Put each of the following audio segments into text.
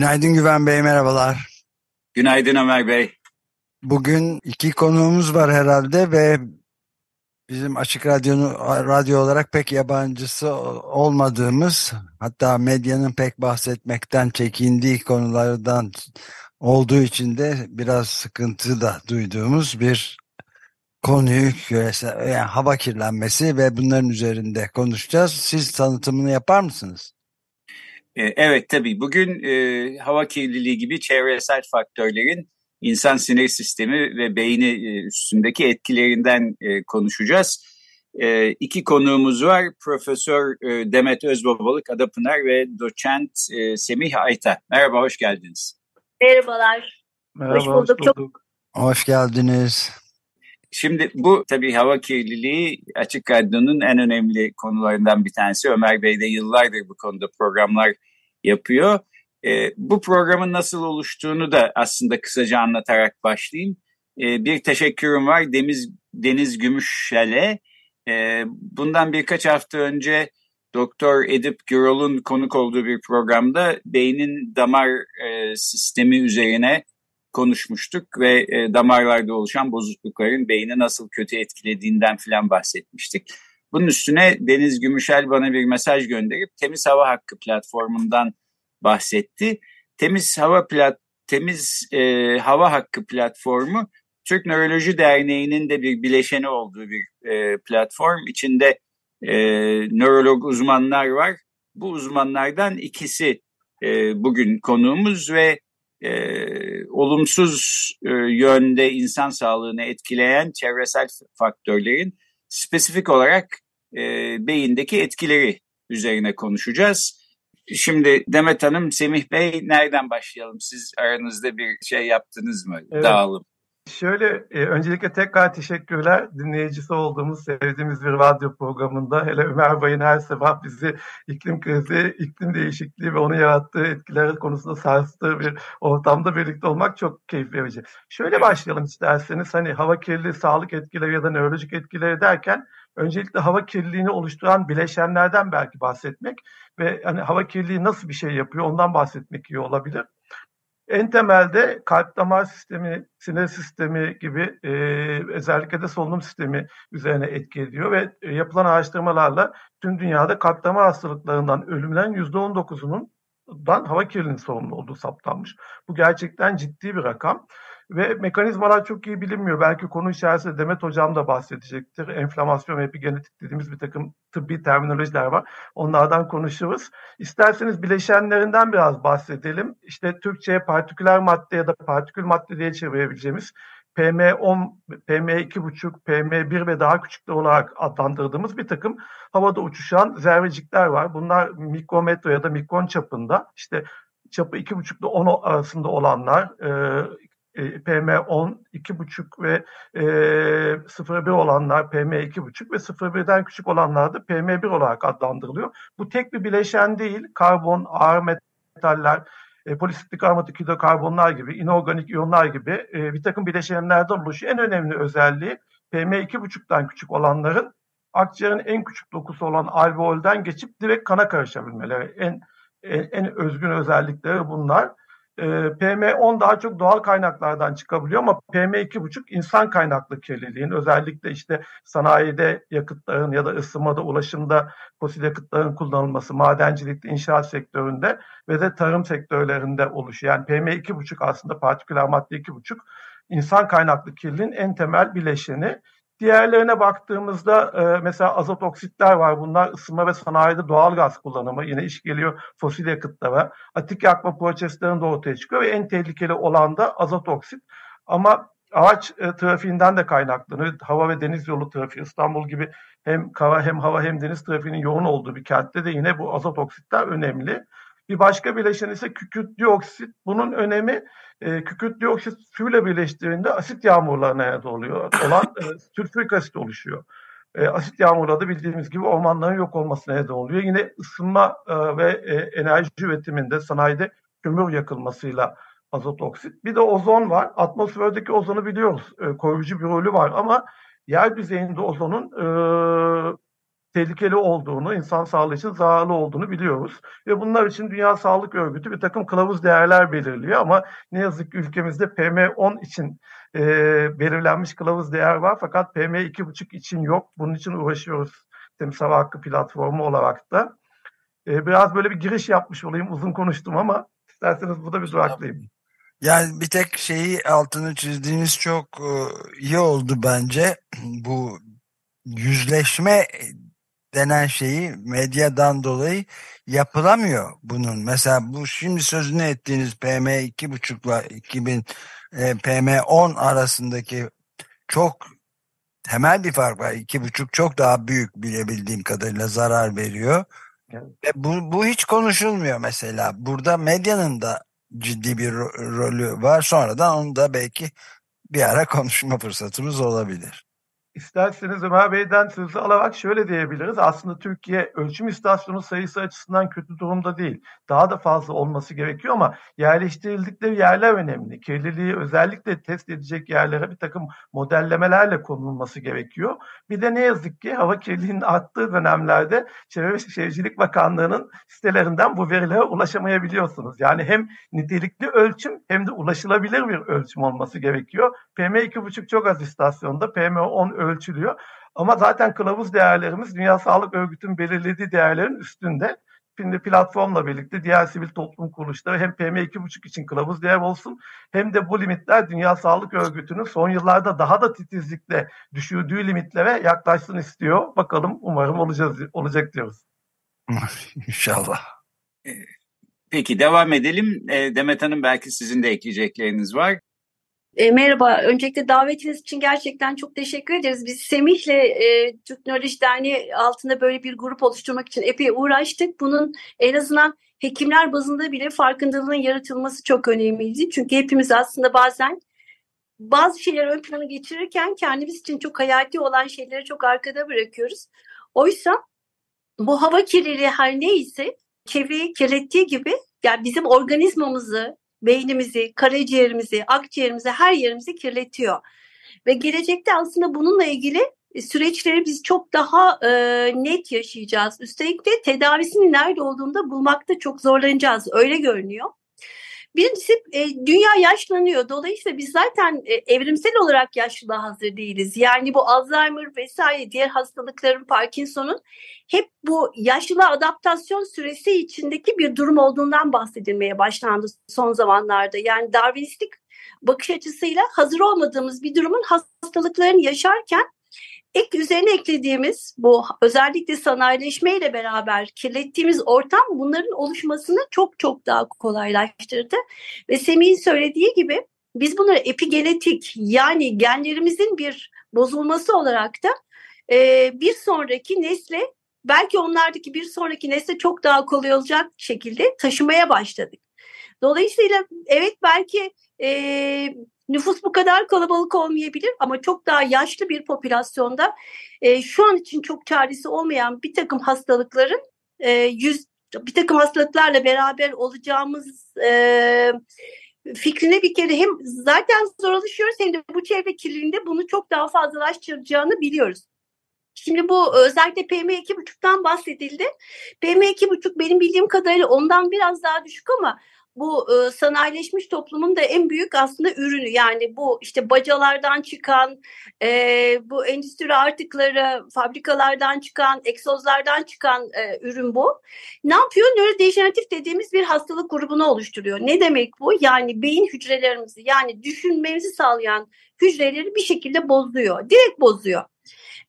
Günaydın Güven Bey, merhabalar. Günaydın Ömer Bey. Bugün iki konuğumuz var herhalde ve bizim Açık Radyo'nu radyo olarak pek yabancısı olmadığımız hatta medyanın pek bahsetmekten çekindiği konulardan olduğu için de biraz sıkıntı da duyduğumuz bir konuyu küresel yani hava kirlenmesi ve bunların üzerinde konuşacağız. Siz tanıtımını yapar mısınız? E, evet tabii. Bugün e, hava kirliliği gibi çevresel faktörlerin insan sinir sistemi ve beyni e, üstündeki etkilerinden e, konuşacağız. E, iki konuğumuz var. Profesör e, Demet Özbabalık Adapınar ve doçent e, Semih Ayta. Merhaba, hoş geldiniz. Merhabalar. Merhaba, hoş bulduk. Hoş, bulduk. hoş geldiniz. Şimdi bu tabii hava kirliliği Açık Radyo'nun en önemli konularından bir tanesi. Ömer Bey de yıllardır bu konuda programlar yapıyor. E, bu programın nasıl oluştuğunu da aslında kısaca anlatarak başlayayım. E, bir teşekkürüm var Deniz, Deniz Gümüşşel'e. E, bundan birkaç hafta önce Doktor Edip Gürol'un konuk olduğu bir programda beynin damar e, sistemi üzerine konuşmuştuk ve e, damarlarda oluşan bozuklukların beyni nasıl kötü etkilediğinden filan bahsetmiştik. Bunun üstüne Deniz Gümüşel bana bir mesaj gönderip Temiz Hava Hakkı platformundan bahsetti. Temiz Hava plat Temiz e, Hava Hakkı platformu Türk Nöroloji Derneği'nin de bir bileşeni olduğu bir e, platform. İçinde e, nörolog uzmanlar var. Bu uzmanlardan ikisi e, bugün konuğumuz ve e, olumsuz e, yönde insan sağlığını etkileyen çevresel faktörlerin spesifik olarak e, beyindeki etkileri üzerine konuşacağız. Şimdi Demet Hanım, Semih Bey nereden başlayalım? Siz aranızda bir şey yaptınız mı? Evet. Dağılım. Şöyle e, öncelikle tekrar teşekkürler. Dinleyicisi olduğumuz, sevdiğimiz bir radyo programında hele Ömer Bay'ın her sabah bizi iklim krizi, iklim değişikliği ve onun yarattığı etkiler konusunda sarstığı bir ortamda birlikte olmak çok keyif verici. Şöyle başlayalım isterseniz hani hava kirliliği, sağlık etkileri ya da nörolojik etkileri derken öncelikle hava kirliliğini oluşturan bileşenlerden belki bahsetmek ve hani hava kirliliği nasıl bir şey yapıyor ondan bahsetmek iyi olabilir. En temelde kalp damar sistemi, sinir sistemi gibi e, özellikle de solunum sistemi üzerine etki ediyor ve e, yapılan araştırmalarla tüm dünyada kalp damar hastalıklarından ölümlerin %19'unun dan hava kirliliğinin sorumlu olduğu saptanmış. Bu gerçekten ciddi bir rakam. Ve mekanizmalar çok iyi bilinmiyor. Belki konu içerisinde Demet Hocam da bahsedecektir. Enflamasyon ve epigenetik dediğimiz bir takım tıbbi terminolojiler var. Onlardan konuşuruz. İsterseniz bileşenlerinden biraz bahsedelim. İşte Türkçe'ye partiküler madde ya da partikül madde diye çevirebileceğimiz PM10, PM2,5, PM1 ve daha küçükler olarak adlandırdığımız bir takım havada uçuşan zerrecikler var. Bunlar mikrometre ya da mikron çapında. İşte çapı 2,5 ile 10 arasında olanlar, e, PM10 2,5 ve e, 0,1 olanlar PM2,5 ve 0,1'den küçük olanlar da PM1 olarak adlandırılıyor. Bu tek bir bileşen değil. Karbon, ağır metaller, e, polisiklik aromatik hidrokarbonlar gibi, inorganik iyonlar gibi e, bir takım bileşenlerden oluşuyor. En önemli özelliği PM2,5'tan küçük olanların akciğerin en küçük dokusu olan alveolden geçip direkt kana karışabilmeleri. En, en, en özgün özellikleri bunlar. Ee, PM10 daha çok doğal kaynaklardan çıkabiliyor ama PM2,5 insan kaynaklı kirliliğin özellikle işte sanayide yakıtların ya da ısınmada, ulaşımda fosil yakıtların kullanılması, madencilikte, inşaat sektöründe ve de tarım sektörlerinde oluşuyor. Yani PM2,5 aslında partiküler madde 2,5 insan kaynaklı kirliliğin en temel bileşeni. Diğerlerine baktığımızda e, mesela azot oksitler var. Bunlar ısınma ve sanayide doğal gaz kullanımı. Yine iş geliyor fosil yakıtlara. Atik yakma proseslerinde ortaya çıkıyor ve en tehlikeli olan da azot oksit. Ama araç e, trafiğinden de kaynaklanıyor. Hava ve deniz yolu trafiği İstanbul gibi hem kara hem hava hem deniz trafiğinin yoğun olduğu bir kentte de yine bu azot oksitler önemli. Bir başka bileşen ise kükürt dioksit. Bunun önemi e, kükürt dioksit suyla birleştiğinde asit yağmurlarına neden oluyor. Olan e, sülfürik asit oluşuyor. E, asit yağmurları da bildiğimiz gibi ormanların yok olmasına neden oluyor. Yine ısınma e, ve e, enerji üretiminde sanayide kömür yakılmasıyla azot oksit. Bir de ozon var. Atmosferdeki ozonu biliyoruz. E, koruyucu bir rolü var ama yer düzeyinde ozonun e, tehlikeli olduğunu, insan sağlığı için zararlı olduğunu biliyoruz. Ve bunlar için Dünya Sağlık Örgütü bir takım kılavuz değerler belirliyor ama ne yazık ki ülkemizde PM10 için e, belirlenmiş kılavuz değer var fakat PM2,5 için yok. Bunun için uğraşıyoruz Temiz Hava Hakkı platformu olarak da. E, biraz böyle bir giriş yapmış olayım, uzun konuştum ama isterseniz burada bir duraklayayım. Yani bir tek şeyi altını çizdiğiniz çok e, iyi oldu bence. Bu yüzleşme denen şeyi medyadan dolayı yapılamıyor bunun. Mesela bu şimdi sözünü ettiğiniz PM2.5 ile 2000 e, PM10 arasındaki çok temel bir fark var. 2.5 çok daha büyük bilebildiğim kadarıyla zarar veriyor. Evet. Ve bu, bu hiç konuşulmuyor mesela. Burada medyanın da ciddi bir ro rolü var. Sonradan onu da belki bir ara konuşma fırsatımız olabilir. İsterseniz Ömer Bey'den sözü alarak şöyle diyebiliriz. Aslında Türkiye ölçüm istasyonu sayısı açısından kötü durumda değil. Daha da fazla olması gerekiyor ama yerleştirildikleri yerler önemli. Kirliliği özellikle test edecek yerlere bir takım modellemelerle konulması gerekiyor. Bir de ne yazık ki hava kirliliğinin arttığı dönemlerde Çevre ve Şehircilik Bakanlığı'nın sitelerinden bu verilere ulaşamayabiliyorsunuz. Yani hem nitelikli ölçüm hem de ulaşılabilir bir ölçüm olması gerekiyor. PM2,5 çok az istasyonda, PM10 ölçülüyor. Ama zaten kılavuz değerlerimiz Dünya Sağlık Örgütü'nün belirlediği değerlerin üstünde. Şimdi platformla birlikte diğer sivil toplum kuruluşları hem PM2,5 için kılavuz değer olsun hem de bu limitler Dünya Sağlık Örgütü'nün son yıllarda daha da titizlikle düşürdüğü limitlere yaklaşsın istiyor. Bakalım umarım olacağız, olacak diyoruz. İnşallah. Peki devam edelim. Demet Hanım belki sizin de ekleyecekleriniz var. E, merhaba, öncelikle davetiniz için gerçekten çok teşekkür ederiz. Biz Semih'le e, Türk Nöroloji Derneği altında böyle bir grup oluşturmak için epey uğraştık. Bunun en azından hekimler bazında bile farkındalığın yaratılması çok önemliydi. Çünkü hepimiz aslında bazen bazı şeyleri ön plana geçirirken kendimiz için çok hayati olan şeyleri çok arkada bırakıyoruz. Oysa bu hava kirliliği her neyse çevreyi kirlettiği gibi yani bizim organizmamızı, beynimizi, karaciğerimizi, akciğerimizi, her yerimizi kirletiyor. Ve gelecekte aslında bununla ilgili e, süreçleri biz çok daha e, net yaşayacağız. Üstelik de tedavisinin nerede olduğunu da bulmakta çok zorlanacağız. Öyle görünüyor. Birincisi e, dünya yaşlanıyor. Dolayısıyla biz zaten e, evrimsel olarak yaşlılığa hazır değiliz. Yani bu Alzheimer vesaire diğer hastalıkların Parkinson'un hep bu yaşlılığa adaptasyon süresi içindeki bir durum olduğundan bahsedilmeye başlandı son zamanlarda. Yani Darwinistik bakış açısıyla hazır olmadığımız bir durumun hastalıklarını yaşarken ek üzerine eklediğimiz bu özellikle sanayileşmeyle beraber kirlettiğimiz ortam bunların oluşmasını çok çok daha kolaylaştırdı. Ve Semih'in söylediği gibi biz bunları epigenetik yani genlerimizin bir bozulması olarak da e, bir sonraki nesle belki onlardaki bir sonraki nesle çok daha kolay olacak şekilde taşımaya başladık. Dolayısıyla evet belki e, Nüfus bu kadar kalabalık olmayabilir ama çok daha yaşlı bir popülasyonda e, şu an için çok çaresi olmayan bir takım hastalıkların e, yüz bir takım hastalıklarla beraber olacağımız e, fikrine bir kere hem zaten zor alışıyoruz hem de bu çevre kirliliğinde bunu çok daha fazlalaştıracağını biliyoruz. Şimdi bu özellikle PM2.5'tan bahsedildi. PM2.5 benim bildiğim kadarıyla ondan biraz daha düşük ama bu e, sanayileşmiş toplumun da en büyük aslında ürünü yani bu işte bacalardan çıkan e, bu endüstri artıkları fabrikalardan çıkan egzozlardan çıkan e, ürün bu. Ne yapıyor? Nörodejeneratif dediğimiz bir hastalık grubunu oluşturuyor. Ne demek bu? Yani beyin hücrelerimizi yani düşünmemizi sağlayan hücreleri bir şekilde bozuyor. Direkt bozuyor.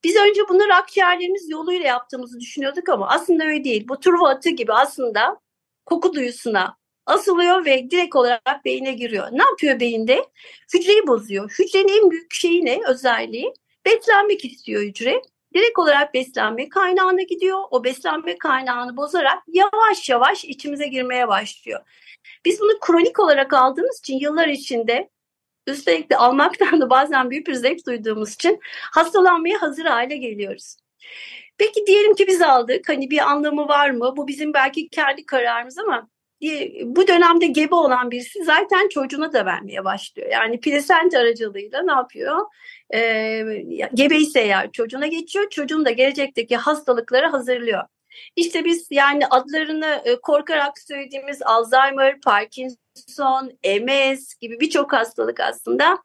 Biz önce bunları akciğerlerimiz yoluyla yaptığımızı düşünüyorduk ama aslında öyle değil. Bu turva atı gibi aslında koku duyusuna, asılıyor ve direkt olarak beyine giriyor. Ne yapıyor beyinde? Hücreyi bozuyor. Hücrenin en büyük şeyi ne? Özelliği. Beslenmek istiyor hücre. Direkt olarak beslenme kaynağına gidiyor. O beslenme kaynağını bozarak yavaş yavaş içimize girmeye başlıyor. Biz bunu kronik olarak aldığımız için yıllar içinde üstelik de almaktan da bazen büyük bir zevk duyduğumuz için hastalanmaya hazır hale geliyoruz. Peki diyelim ki biz aldık. Hani bir anlamı var mı? Bu bizim belki kendi kararımız ama bu dönemde gebe olan birisi zaten çocuğuna da vermeye başlıyor. Yani plasenta aracılığıyla ne yapıyor? Ee, gebe ise eğer çocuğuna geçiyor. Çocuğun da gelecekteki hastalıkları hazırlıyor. İşte biz yani adlarını e, korkarak söylediğimiz Alzheimer, Parkinson, MS gibi birçok hastalık aslında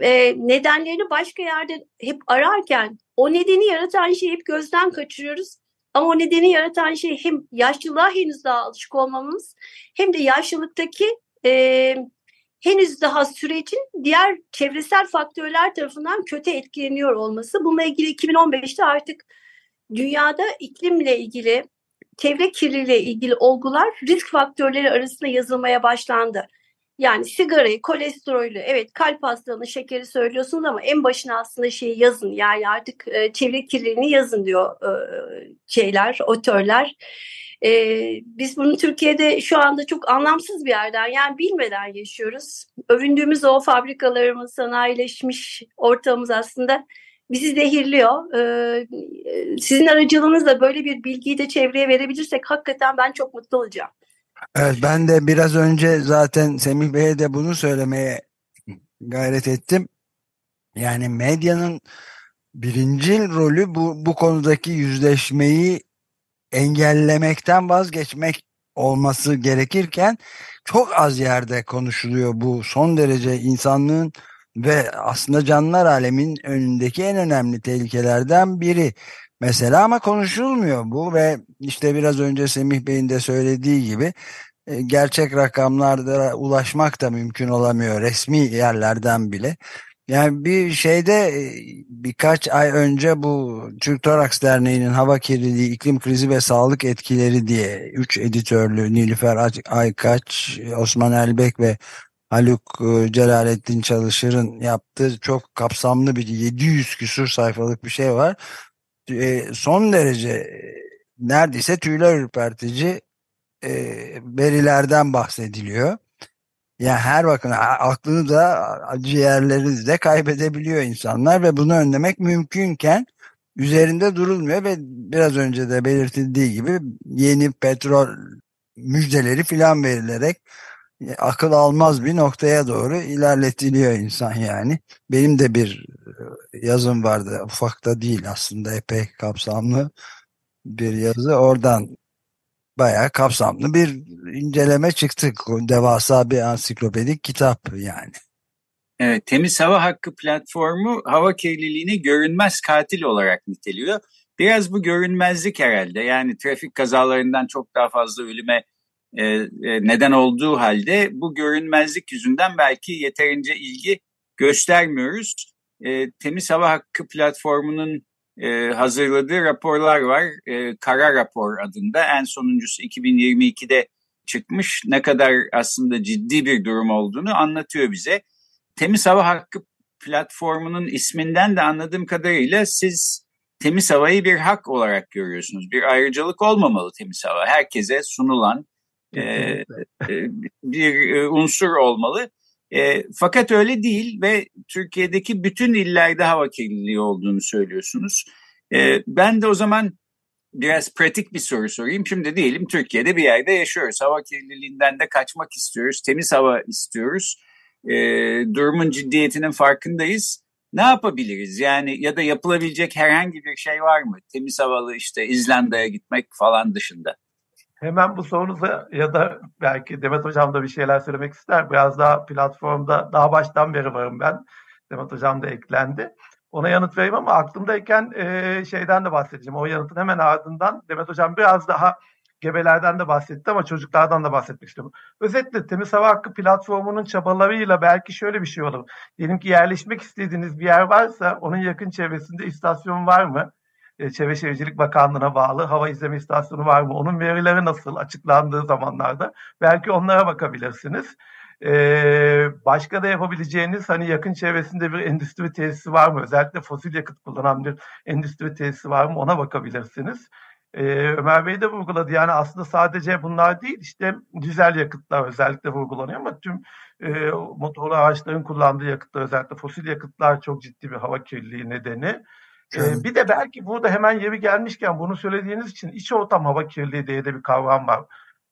e, nedenlerini başka yerde hep ararken o nedeni yaratan şeyi hep gözden kaçırıyoruz. Ama o nedeni yaratan şey hem yaşlılığa henüz daha alışık olmamız hem de yaşlılıktaki e, henüz daha sürecin diğer çevresel faktörler tarafından kötü etkileniyor olması. Bununla ilgili 2015'te artık dünyada iklimle ilgili, çevre kirliliğiyle ilgili olgular risk faktörleri arasında yazılmaya başlandı. Yani sigarayı, kolesterolü, evet kalp hastalığını, şekeri söylüyorsunuz ama en başına aslında şeyi yazın. Yani artık e, çevre kirliliğini yazın diyor e, şeyler, otörler. E, biz bunu Türkiye'de şu anda çok anlamsız bir yerden yani bilmeden yaşıyoruz. Övündüğümüz o fabrikalarımız, sanayileşmiş ortamımız aslında bizi zehirliyor. Ee, sizin aracılığınızla böyle bir bilgiyi de çevreye verebilirsek hakikaten ben çok mutlu olacağım. Evet ben de biraz önce zaten Semih Bey'e de bunu söylemeye gayret ettim. Yani medyanın birincil rolü bu, bu konudaki yüzleşmeyi engellemekten vazgeçmek olması gerekirken çok az yerde konuşuluyor bu son derece insanlığın ve aslında canlılar alemin önündeki en önemli tehlikelerden biri. Mesela ama konuşulmuyor bu ve işte biraz önce Semih Bey'in de söylediği gibi e, gerçek rakamlarda ulaşmak da mümkün olamıyor resmi yerlerden bile. Yani bir şeyde e, birkaç ay önce bu Türk Toraks Derneği'nin hava kirliliği, iklim krizi ve sağlık etkileri diye 3 editörlü Nilüfer Aykaç, Osman Elbek ve Haluk e, Celalettin Çalışır'ın yaptığı çok kapsamlı bir 700 küsur sayfalık bir şey var. Son derece neredeyse tüyler ürpertici verilerden bahsediliyor. Yani her bakın aklını da ciğerlerini de kaybedebiliyor insanlar ve bunu önlemek mümkünken üzerinde durulmuyor ve biraz önce de belirtildiği gibi yeni petrol müjdeleri filan verilerek e, akıl almaz bir noktaya doğru ilerletiliyor insan yani. Benim de bir e, yazım vardı ufak da değil aslında epey kapsamlı bir yazı oradan bayağı kapsamlı bir inceleme çıktık. Devasa bir ansiklopedik kitap yani. Evet, Temiz Hava Hakkı platformu hava kirliliğini görünmez katil olarak niteliyor. Biraz bu görünmezlik herhalde. Yani trafik kazalarından çok daha fazla ölüme e, e, neden olduğu halde bu görünmezlik yüzünden belki yeterince ilgi göstermiyoruz. E, Temiz Hava Hakkı platformunun e, hazırladığı raporlar var. E, Kara Rapor adında en sonuncusu 2022'de çıkmış. Ne kadar aslında ciddi bir durum olduğunu anlatıyor bize. Temiz Hava Hakkı platformunun isminden de anladığım kadarıyla siz temiz havayı bir hak olarak görüyorsunuz. Bir ayrıcalık olmamalı temiz hava. Herkese sunulan e, e, bir e, unsur olmalı. E, fakat öyle değil ve Türkiye'deki bütün illerde hava kirliliği olduğunu söylüyorsunuz. E, ben de o zaman biraz pratik bir soru sorayım. Şimdi diyelim Türkiye'de bir yerde yaşıyoruz. Hava kirliliğinden de kaçmak istiyoruz. Temiz hava istiyoruz. E, durumun ciddiyetinin farkındayız. Ne yapabiliriz? Yani ya da yapılabilecek herhangi bir şey var mı? Temiz havalı işte İzlanda'ya gitmek falan dışında. Hemen bu sorunuza ya da belki Demet Hocam da bir şeyler söylemek ister. Biraz daha platformda daha baştan beri varım ben. Demet Hocam da eklendi. Ona yanıt vereyim ama aklımdayken e, şeyden de bahsedeceğim. O yanıtın hemen ardından Demet Hocam biraz daha gebelerden de bahsetti ama çocuklardan da bahsetmek istiyorum. Özetle Temiz Hava Hakkı platformunun çabalarıyla belki şöyle bir şey olur. Diyelim ki yerleşmek istediğiniz bir yer varsa onun yakın çevresinde istasyon var mı? E, Çevre Şehircilik Bakanlığı'na bağlı hava izleme istasyonu var mı? Onun verileri nasıl açıklandığı zamanlarda belki onlara bakabilirsiniz. Ee, başka da yapabileceğiniz hani yakın çevresinde bir endüstri tesisi var mı? Özellikle fosil yakıt kullanan bir endüstri tesisi var mı? Ona bakabilirsiniz. Ee, Ömer Bey de vurguladı. Yani aslında sadece bunlar değil işte dizel yakıtlar özellikle vurgulanıyor ama tüm e, motorlu araçların kullandığı yakıtlar özellikle fosil yakıtlar çok ciddi bir hava kirliliği nedeni. Ee, bir de belki burada hemen yeri gelmişken bunu söylediğiniz için iç ortam hava kirliliği diye de bir kavram var.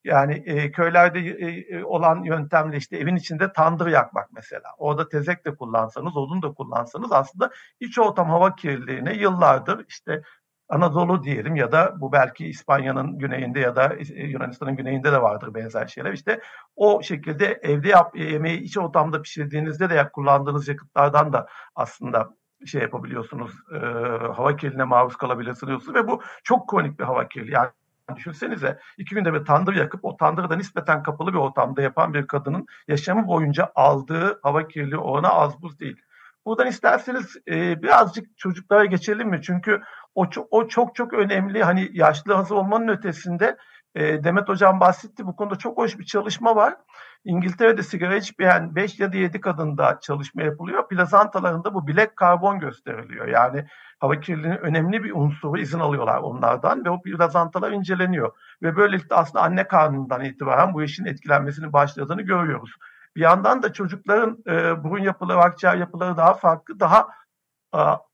Yani e, köylerde e, e, olan yöntemle işte evin içinde tandır yakmak mesela. Orada tezek de kullansanız, odun da kullansanız aslında iç ortam hava kirliliğine yıllardır işte Anadolu diyelim ya da bu belki İspanya'nın güneyinde ya da e, Yunanistan'ın güneyinde de vardır benzer şeyler. İşte o şekilde evde yap, yemeği iç ortamda pişirdiğinizde de kullandığınız yakıtlardan da aslında şey yapabiliyorsunuz, e, hava kirliliğine maruz kalabilirsiniz ve bu çok kronik bir hava kirliliği. Yani Düşünsenize iki günde bir tandır yakıp o tandırı da nispeten kapalı bir ortamda yapan bir kadının yaşamı boyunca aldığı hava kirliliği oranı az buz değil. Buradan isterseniz e, birazcık çocuklara geçelim mi? Çünkü o, o çok çok önemli. Hani yaşlı hazır olmanın ötesinde e, Demet Hocam bahsetti. Bu konuda çok hoş bir çalışma var. İngiltere'de sigara içmeyen 5 ya da 7 kadında çalışma yapılıyor. Plazantalarında bu bilek karbon gösteriliyor. Yani hava kirliliğinin önemli bir unsuru izin alıyorlar onlardan ve o plazantalar inceleniyor. Ve böylelikle aslında anne karnından itibaren bu işin etkilenmesinin başladığını görüyoruz. Bir yandan da çocukların e, burun yapıları, akciğer yapıları daha farklı, daha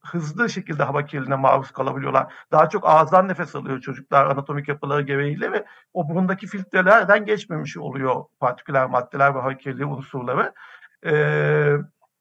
hızlı şekilde hava kirliliğine maruz kalabiliyorlar. Daha çok ağızdan nefes alıyor çocuklar anatomik yapıları gereğiyle ve o burundaki filtrelerden geçmemiş oluyor partiküler maddeler ve hava kirliliği unsurları. Ee,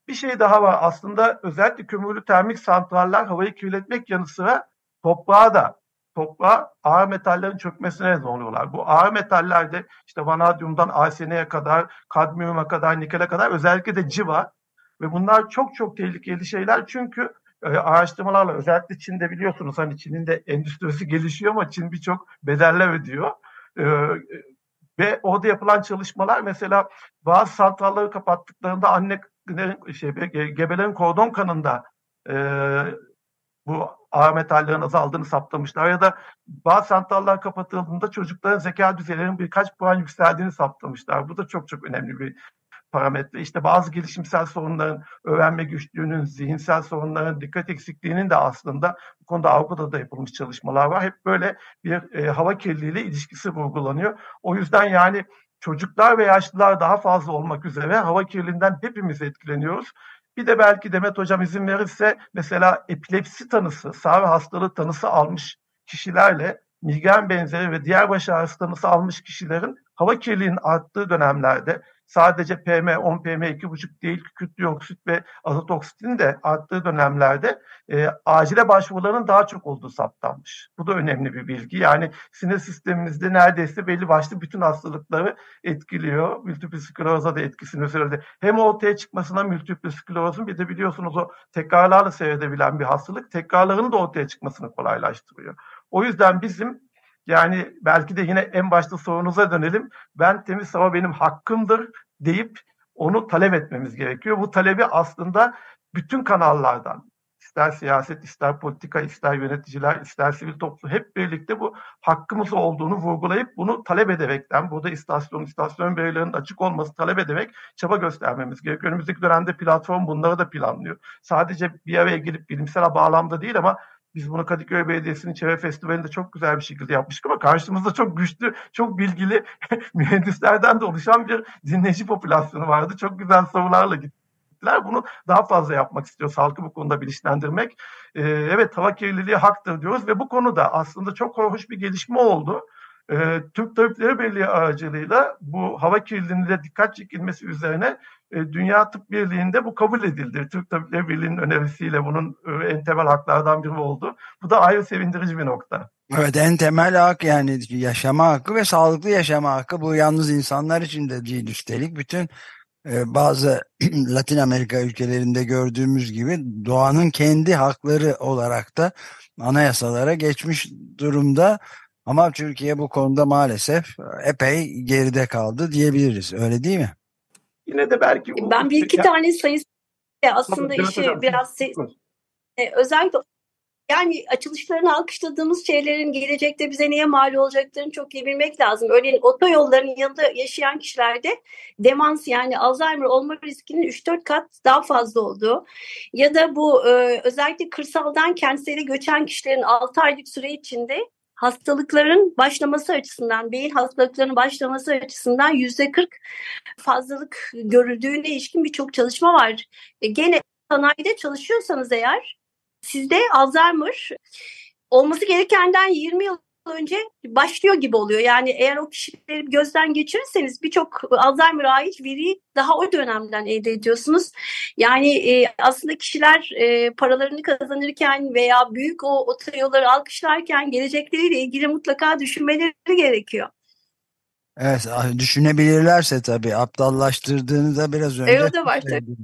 bir şey daha var aslında özellikle kömürlü termik santraller havayı kirletmek yanı sıra toprağa da toprağa ağır metallerin çökmesine neden oluyorlar. Bu ağır metallerde işte vanadyumdan arseneye kadar, kadmiyuma kadar, nikele kadar özellikle de civa ve bunlar çok çok tehlikeli şeyler çünkü araştırmalarla özellikle Çin'de biliyorsunuz hani Çin'in de endüstrisi gelişiyor ama Çin birçok bedeller ödüyor. E, ve orada yapılan çalışmalar mesela bazı santralları kapattıklarında annelerin şey, gebelerin kordon kanında e, bu ağır metallerin azaldığını saptamışlar ya da bazı santraller kapatıldığında çocukların zeka düzeylerinin birkaç puan yükseldiğini saptamışlar. Bu da çok çok önemli bir parametre. İşte bazı gelişimsel sorunların, öğrenme güçlüğünün, zihinsel sorunların, dikkat eksikliğinin de aslında bu konuda Avrupa'da da yapılmış çalışmalar var. Hep böyle bir e, hava kirliliğiyle ilişkisi vurgulanıyor. O yüzden yani çocuklar ve yaşlılar daha fazla olmak üzere hava kirliliğinden hepimiz etkileniyoruz. Bir de belki Demet Hocam izin verirse mesela epilepsi tanısı, sarı hastalığı tanısı almış kişilerle migren benzeri ve diğer baş ağrısı almış kişilerin hava kirliliğinin arttığı dönemlerde sadece PM10, PM2,5 değil kükürt dioksit ve azot oksitinin de arttığı dönemlerde e, acile başvuruların daha çok olduğu saptanmış. Bu da önemli bir bilgi. Yani sinir sistemimizde neredeyse belli başlı bütün hastalıkları etkiliyor. Multiple skleroza da etkisini söyledi. Hem ortaya çıkmasına multiple sklerozun bir de biliyorsunuz o tekrarlarla seyredebilen bir hastalık tekrarlarının da ortaya çıkmasını kolaylaştırıyor. O yüzden bizim yani belki de yine en başta sorunuza dönelim. Ben temiz hava benim hakkımdır deyip onu talep etmemiz gerekiyor. Bu talebi aslında bütün kanallardan ister siyaset, ister politika, ister yöneticiler, ister sivil toplum hep birlikte bu hakkımız olduğunu vurgulayıp bunu talep ederekten, burada istasyon, istasyon verilerinin açık olması talep ederek çaba göstermemiz gerekiyor. Önümüzdeki dönemde platform bunları da planlıyor. Sadece bir araya gelip bilimsel bağlamda değil ama biz bunu Kadıköy Belediyesi'nin Çevre Festivali'nde çok güzel bir şekilde yapmıştık ama karşımızda çok güçlü, çok bilgili mühendislerden de oluşan bir dinleyici popülasyonu vardı. Çok güzel sorularla gittiler. Bunu daha fazla yapmak istiyor. Halkı bu konuda bilinçlendirmek. Ee, evet hava kirliliği haktır diyoruz ve bu konuda aslında çok hoş bir gelişme oldu. Ee, Türk Tabipleri Birliği aracılığıyla bu hava kirliliğine dikkat çekilmesi üzerine e, Dünya Tıp Birliği'nde bu kabul edildi. Türk Tabipleri Birliği'nin önerisiyle bunun e, en temel haklardan biri oldu. Bu da ayrı sevindirici bir nokta. Evet en temel hak yani yaşama hakkı ve sağlıklı yaşama hakkı. Bu yalnız insanlar için de değil üstelik. Bütün e, bazı Latin Amerika ülkelerinde gördüğümüz gibi doğanın kendi hakları olarak da anayasalara geçmiş durumda. Ama Türkiye bu konuda maalesef epey geride kaldı diyebiliriz. Öyle değil mi? Yine de belki... Ben bir iki ya... tane sayı aslında Tabii, işi hocam. biraz e, özellikle yani açılışlarını alkışladığımız şeylerin gelecekte bize niye mal olacaklarını çok iyi bilmek lazım. Örneğin otoyolların yanında yaşayan kişilerde demans yani Alzheimer olma riskinin 3-4 kat daha fazla olduğu ya da bu e, özellikle kırsaldan kentsele göçen kişilerin 6 aylık süre içinde hastalıkların başlaması açısından, beyin hastalıklarının başlaması açısından yüzde 40 fazlalık görüldüğüne ilişkin birçok çalışma var. E, gene sanayide çalışıyorsanız eğer sizde Alzheimer olması gerekenden 20 yıl önce başlıyor gibi oluyor. Yani eğer o kişileri gözden geçirirseniz birçok Alzheimer'a ait veriyi daha o dönemden elde ediyorsunuz. Yani e, aslında kişiler e, paralarını kazanırken veya büyük o otoyolları alkışlarken gelecekleriyle ilgili mutlaka düşünmeleri gerekiyor. Evet düşünebilirlerse tabii aptallaştırdığınızda biraz önce evet, da var tabii.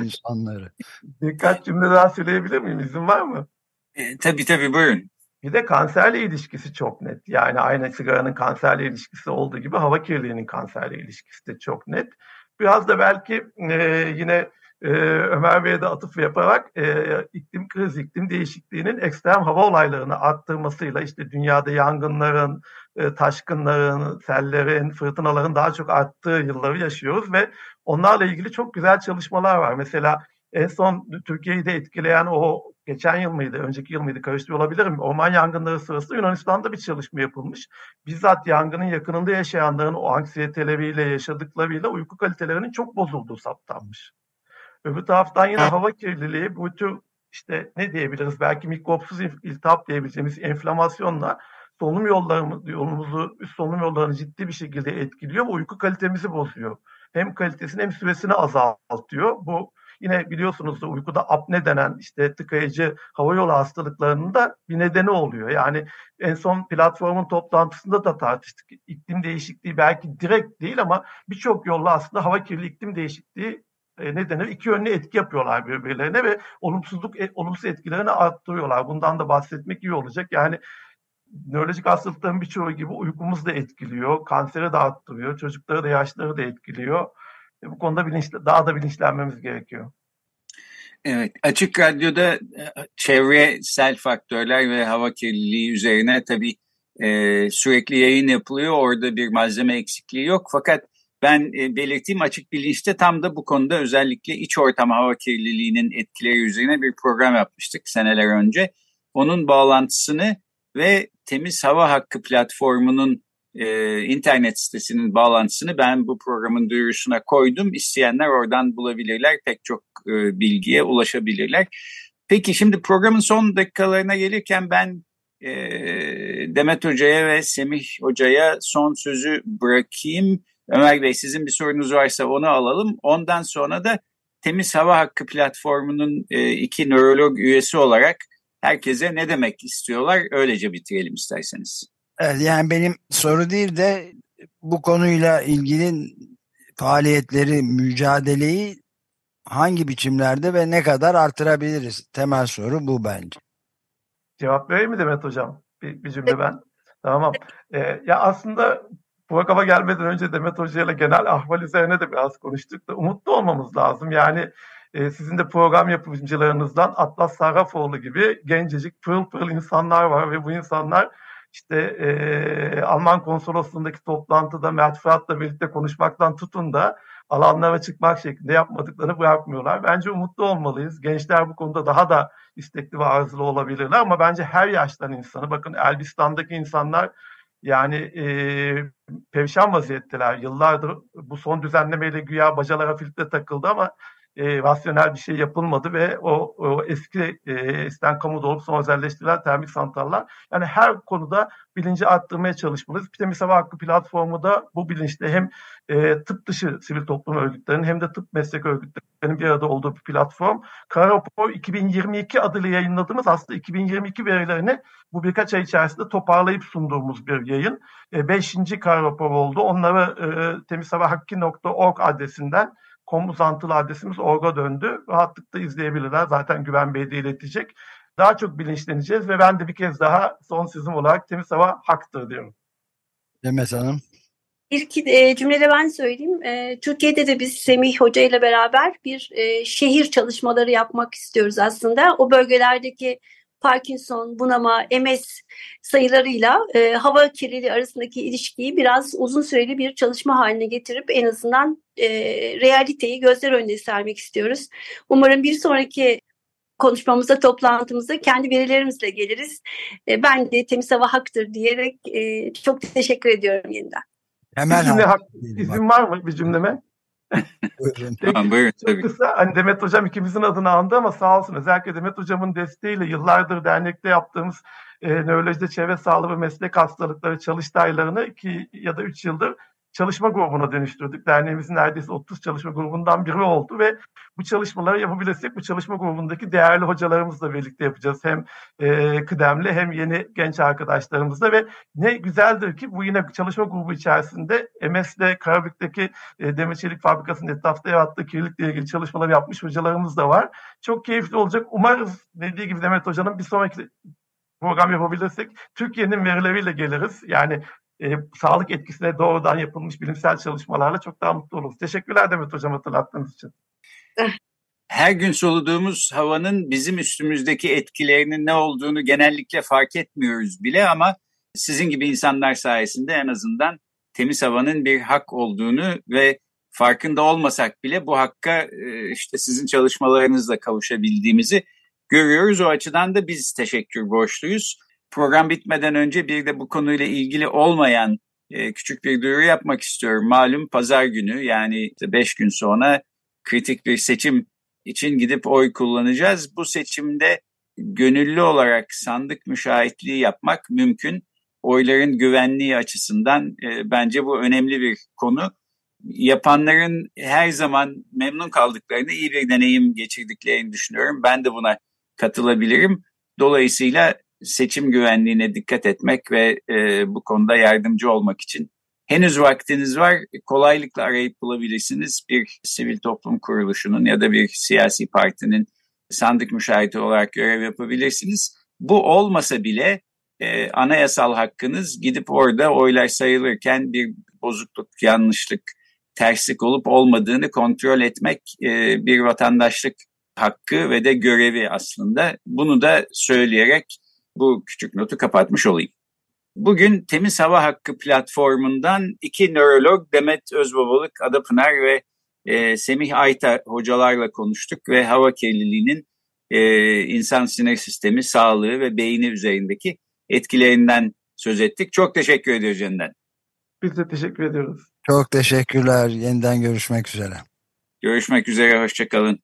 insanları. Birkaç cümle daha söyleyebilir miyim? İzin var mı? E, tabii tabii buyurun. Bir de kanserle ilişkisi çok net. Yani aynı sigaranın kanserle ilişkisi olduğu gibi hava kirliliğinin kanserle ilişkisi de çok net. Biraz da belki e, yine e, Ömer Bey'e de atıf yaparak e, iklim krizi, iklim değişikliğinin ekstrem hava olaylarını arttırmasıyla işte dünyada yangınların, e, taşkınların, sellerin, fırtınaların daha çok arttığı yılları yaşıyoruz ve onlarla ilgili çok güzel çalışmalar var. Mesela en son Türkiye'yi de etkileyen o geçen yıl mıydı, önceki yıl mıydı karıştırıyor olabilirim. Orman yangınları sırasında Yunanistan'da bir çalışma yapılmış. Bizzat yangının yakınında yaşayanların o anksiyeteleriyle, yaşadıklarıyla uyku kalitelerinin çok bozulduğu saptanmış. Öbür taraftan yine hava kirliliği bu tür işte ne diyebiliriz belki mikropsuz iltihap diyebileceğimiz enflamasyonla solunum yollarımız, yolumuzu, üst solunum yollarını ciddi bir şekilde etkiliyor ve uyku kalitemizi bozuyor. Hem kalitesini hem süresini azaltıyor. Bu Yine biliyorsunuz da uykuda apne denen işte tıkayıcı havayolu hastalıklarının da bir nedeni oluyor. Yani en son platformun toplantısında da tartıştık. İklim değişikliği belki direkt değil ama birçok yolla aslında hava kirliliği iklim değişikliği e, ne denir? İki yönlü etki yapıyorlar birbirlerine ve olumsuzluk e, olumsuz etkilerini arttırıyorlar. Bundan da bahsetmek iyi olacak. Yani nörolojik hastalıkların birçoğu gibi uykumuzu da etkiliyor, kanseri de arttırıyor, çocukları da yaşları da etkiliyor. Bu konuda bilinç, daha da bilinçlenmemiz gerekiyor. Evet, Açık Radyo'da e, çevresel faktörler ve hava kirliliği üzerine tabii e, sürekli yayın yapılıyor. Orada bir malzeme eksikliği yok. Fakat ben e, belirttiğim açık bilinçte tam da bu konuda özellikle iç ortam hava kirliliğinin etkileri üzerine bir program yapmıştık seneler önce. Onun bağlantısını ve Temiz Hava Hakkı platformunun e, internet sitesinin bağlantısını ben bu programın duyurusuna koydum. İsteyenler oradan bulabilirler. Pek çok e, bilgiye ulaşabilirler. Peki şimdi programın son dakikalarına gelirken ben e, Demet Hoca'ya ve Semih Hoca'ya son sözü bırakayım. Ömer Bey sizin bir sorunuz varsa onu alalım. Ondan sonra da Temiz Hava Hakkı platformunun e, iki nörolog üyesi olarak herkese ne demek istiyorlar öylece bitirelim isterseniz. Evet, yani benim soru değil de bu konuyla ilgili faaliyetleri, mücadeleyi hangi biçimlerde ve ne kadar artırabiliriz? Temel soru bu bence. Cevap vereyim mi Demet Hocam? Bir, bir cümle ben. Tamam. Ee, ya aslında programa gelmeden önce Demet Hoca ile genel ahval üzerine de biraz konuştuk da umutlu olmamız lazım. Yani e, sizin de program yapımcılarınızdan Atlas Sarrafoğlu gibi gencecik pırıl pırıl insanlar var ve bu insanlar işte e, Alman konsolosluğundaki toplantıda Mert Fırat'la birlikte konuşmaktan tutun da alanlara çıkmak şeklinde yapmadıklarını bırakmıyorlar. Bence umutlu olmalıyız. Gençler bu konuda daha da istekli ve arzulu olabilirler ama bence her yaştan insanı, bakın Elbistan'daki insanlar yani e, perişan vaziyetteler. Yıllardır bu son düzenlemeyle güya bacalara filtre takıldı ama e, rasyonel bir şey yapılmadı ve o, o eski e, isten kamuda olup son özelleştirilen termik santrallar yani her konuda bilinci arttırmaya çalışmalıyız. Hava Hakkı platformu da bu bilinçle hem e, tıp dışı sivil toplum örgütlerinin hem de tıp meslek örgütlerinin bir arada olduğu bir platform. Kara rapor 2022 adıyla yayınladığımız aslında 2022 verilerini bu birkaç ay içerisinde toparlayıp sunduğumuz bir yayın. E, beşinci kara rapor oldu. Onları e, temizhavahakkı.org adresinden kom uzantılı adresimiz orga döndü. Rahatlıkla izleyebilirler. Zaten Güven Bey de iletecek. Daha çok bilinçleneceğiz ve ben de bir kez daha son sözüm olarak temiz hava haktır diyorum. Demet Hanım. İlk e, cümlede ben söyleyeyim. E, Türkiye'de de biz Semih Hoca ile beraber bir e, şehir çalışmaları yapmak istiyoruz aslında. O bölgelerdeki Parkinson, bunama, MS sayılarıyla e, hava kirliliği arasındaki ilişkiyi biraz uzun süreli bir çalışma haline getirip en azından e, realiteyi gözler önüne sermek istiyoruz. Umarım bir sonraki konuşmamızda, toplantımızda kendi verilerimizle geliriz. E, ben de temiz hava haktır diyerek e, çok teşekkür ediyorum yeniden. Hemen cümle hak, izin var mı bir cümleme? Buyurun. Tamam buyurun tabii. Kısa, hani Demet Hocam ikimizin adını andı ama sağ olsun özellikle Demet Hocam'ın desteğiyle yıllardır dernekte yaptığımız e, nörolojide çevre sağlığı ve meslek hastalıkları çalıştaylarını iki ya da üç yıldır çalışma grubuna dönüştürdük. Derneğimizin neredeyse 30 çalışma grubundan biri oldu ve bu çalışmaları yapabilirsek bu çalışma grubundaki değerli hocalarımızla birlikte yapacağız. Hem e, kıdemli hem yeni genç arkadaşlarımızla ve ne güzeldir ki bu yine çalışma grubu içerisinde MS'le Karabük'teki e, Demir Çelik Fabrikası'nın etrafta yarattığı kirlilikle ilgili çalışmalar yapmış hocalarımız da var. Çok keyifli olacak. Umarız dediği gibi Demet Hoca'nın bir sonraki program yapabilirsek Türkiye'nin verileriyle geliriz. Yani e, sağlık etkisine doğrudan yapılmış bilimsel çalışmalarla çok daha mutlu oluruz. Teşekkürler Demet Hocam hatırlattığınız için. Her gün soluduğumuz havanın bizim üstümüzdeki etkilerinin ne olduğunu genellikle fark etmiyoruz bile ama sizin gibi insanlar sayesinde en azından temiz havanın bir hak olduğunu ve farkında olmasak bile bu hakka e, işte sizin çalışmalarınızla kavuşabildiğimizi görüyoruz. O açıdan da biz teşekkür borçluyuz. Program bitmeden önce bir de bu konuyla ilgili olmayan e, küçük bir duyuru yapmak istiyorum. Malum pazar günü yani 5 gün sonra kritik bir seçim için gidip oy kullanacağız. Bu seçimde gönüllü olarak sandık müşahitliği yapmak mümkün. Oyların güvenliği açısından e, bence bu önemli bir konu. Yapanların her zaman memnun kaldıklarını, iyi bir deneyim geçirdiklerini düşünüyorum. Ben de buna katılabilirim. Dolayısıyla seçim güvenliğine dikkat etmek ve e, bu konuda yardımcı olmak için henüz vaktiniz var. Kolaylıkla arayıp bulabilirsiniz. Bir sivil toplum kuruluşunun ya da bir siyasi partinin sandık müşahidi olarak görev yapabilirsiniz. Bu olmasa bile e, anayasal hakkınız gidip orada oylar sayılırken bir bozukluk, yanlışlık, terslik olup olmadığını kontrol etmek e, bir vatandaşlık hakkı ve de görevi aslında. Bunu da söyleyerek bu küçük notu kapatmış olayım. Bugün Temiz Hava Hakkı platformundan iki nörolog Demet Özbabalık, Ada Pınar ve e, Semih Ayta hocalarla konuştuk ve hava kirliliğinin e, insan sinir sistemi, sağlığı ve beyni üzerindeki etkilerinden söz ettik. Çok teşekkür ediyoruz yeniden. Biz de teşekkür ediyoruz. Çok teşekkürler. Yeniden görüşmek üzere. Görüşmek üzere, hoşçakalın.